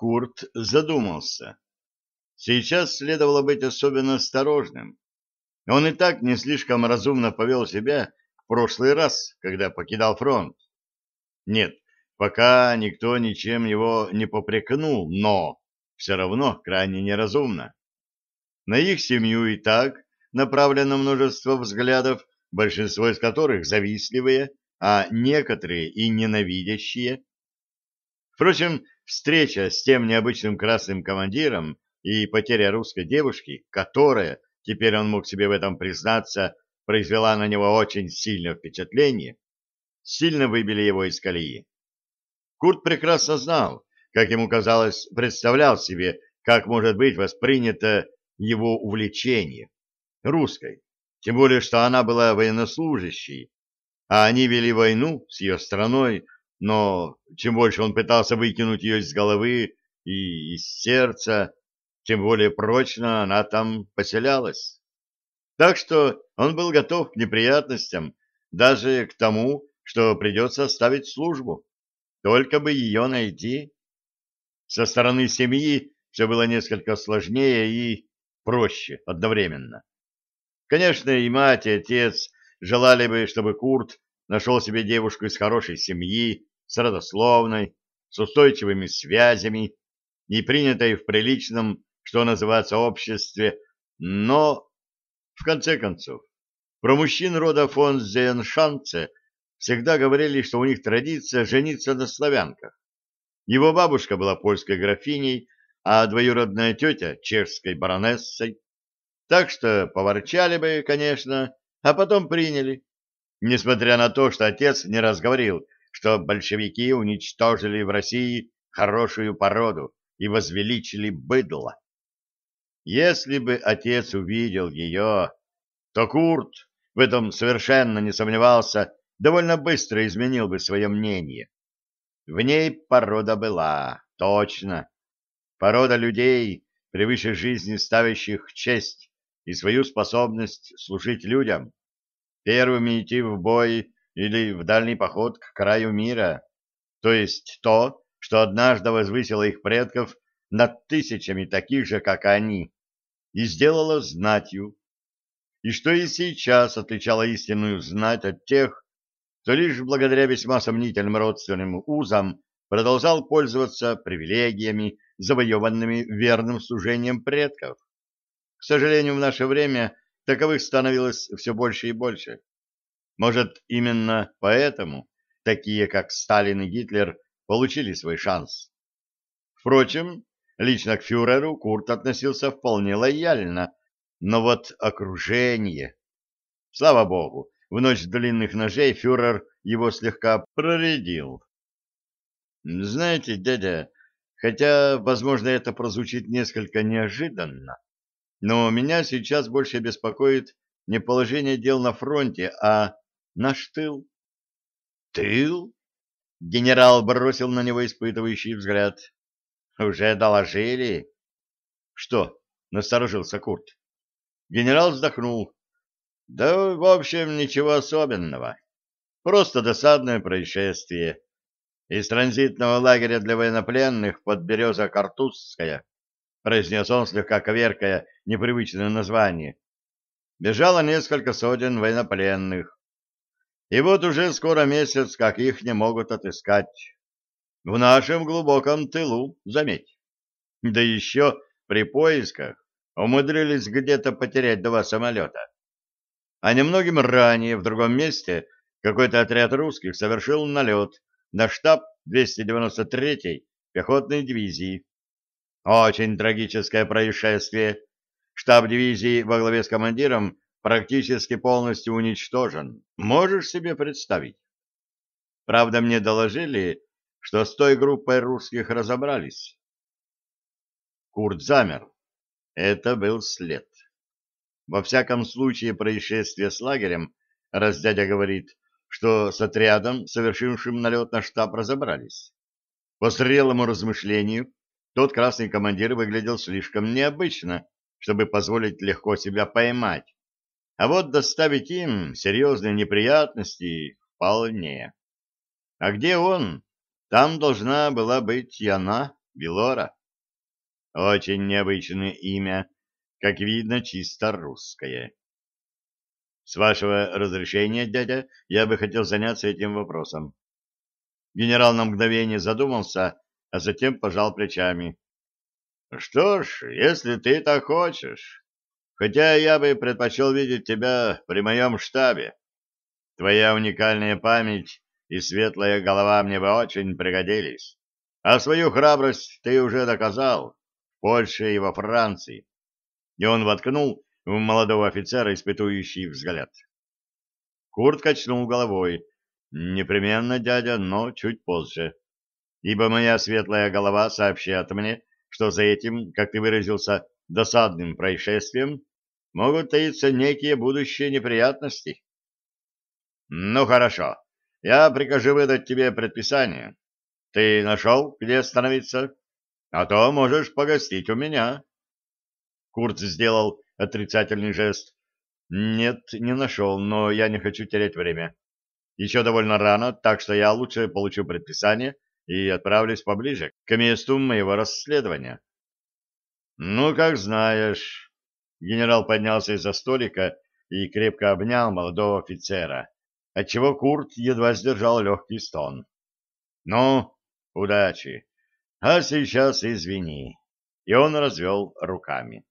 Курт задумался. Сейчас следовало быть особенно осторожным. Он и так не слишком разумно повел себя в прошлый раз, когда покидал фронт. Нет, пока никто ничем его не попрекнул, но все равно крайне неразумно. На их семью и так направлено множество взглядов, большинство из которых завистливые, а некоторые и ненавидящие. Впрочем, встреча с тем необычным красным командиром и потеря русской девушки, которая, теперь он мог себе в этом признаться, произвела на него очень сильное впечатление, сильно выбили его из колеи. Курт прекрасно знал, как ему казалось, представлял себе, как может быть воспринято его увлечение русской, тем более, что она была военнослужащей, а они вели войну с ее страной, но чем больше он пытался выкинуть ее из головы и из сердца, тем более прочно она там поселялась. Так что он был готов к неприятностям, даже к тому, что придется оставить службу, только бы ее найти. Со стороны семьи все было несколько сложнее и проще одновременно. Конечно, и мать, и отец желали бы, чтобы Курт нашел себе девушку из хорошей семьи, с родословной, с устойчивыми связями и принятой в приличном, что называется, обществе, но, в конце концов, про мужчин рода фон Зеншанце всегда говорили, что у них традиция жениться на славянках. Его бабушка была польской графиней, а двоюродная тетя — чешской баронессой. Так что поворчали бы, конечно, а потом приняли. Несмотря на то, что отец не раз говорил, что большевики уничтожили в России хорошую породу и возвеличили быдло. Если бы отец увидел ее, то Курт, в этом совершенно не сомневался, довольно быстро изменил бы свое мнение. В ней порода была, точно. Порода людей, превыше жизни ставящих честь и свою способность служить людям первыми идти в бой или в дальний поход к краю мира, то есть то, что однажды возвысило их предков над тысячами таких же, как они, и сделало знатью, и что и сейчас отличало истинную знать от тех, кто лишь благодаря весьма сомнительным родственным узам продолжал пользоваться привилегиями, завоеванными верным служением предков. К сожалению, в наше время таковых становилось все больше и больше. Может, именно поэтому такие, как Сталин и Гитлер, получили свой шанс. Впрочем, лично к фюреру Курт относился вполне лояльно, но вот окружение... Слава богу, в ночь длинных ножей фюрер его слегка проредил. Знаете, дядя, хотя, возможно, это прозвучит несколько неожиданно, но меня сейчас больше беспокоит не положение дел на фронте, а наш тыл. Тыл? Генерал бросил на него испытывающий взгляд. Уже доложили? Что? Насторожился Курт. Генерал вздохнул. Да, в общем, ничего особенного. Просто досадное происшествие. Из транзитного лагеря для военнопленных под Береза-Картузская — произнес он, слегка коверкая непривычное название. Бежало несколько сотен военнопленных. И вот уже скоро месяц, как их не могут отыскать. В нашем глубоком тылу, заметь. Да еще при поисках умудрились где-то потерять два самолета. А немногим ранее в другом месте какой-то отряд русских совершил налет на штаб 293-й пехотной дивизии очень трагическое происшествие. Штаб дивизии во главе с командиром практически полностью уничтожен. Можешь себе представить? Правда, мне доложили, что с той группой русских разобрались. Курт замер. Это был след. Во всяком случае, происшествие с лагерем, раз дядя говорит, что с отрядом, совершившим налет на штаб, разобрались. По зрелому размышлению, тот красный командир выглядел слишком необычно, чтобы позволить легко себя поймать. А вот доставить им серьезные неприятности вполне. А где он? Там должна была быть и она. Белора. Очень необычное имя, как видно, чисто русское. С вашего разрешения, дядя, я бы хотел заняться этим вопросом. Генерал на мгновение задумался, а затем пожал плечами. Что ж, если ты так хочешь. Хотя я бы предпочел видеть тебя при моем штабе. Твоя уникальная память и светлая голова мне бы очень пригодились. А свою храбрость ты уже доказал в Польше и во Франции. И он воткнул в молодого офицера испытующий взгляд. Курт качнул головой. «Непременно, дядя, но чуть позже. Ибо моя светлая голова сообщает мне, что за этим, как ты выразился, досадным происшествием могут таиться некие будущие неприятности». «Ну, хорошо. Я прикажу выдать тебе предписание. Ты нашел, где остановиться? А то можешь погостить у меня». Курт сделал отрицательный жест. Нет, не нашел, но я не хочу терять время. Еще довольно рано, так что я лучше получу предписание и отправлюсь поближе к месту моего расследования. Ну, как знаешь. Генерал поднялся из-за столика и крепко обнял молодого офицера, отчего Курт едва сдержал легкий стон. Ну, удачи. А сейчас извини. И он развел руками.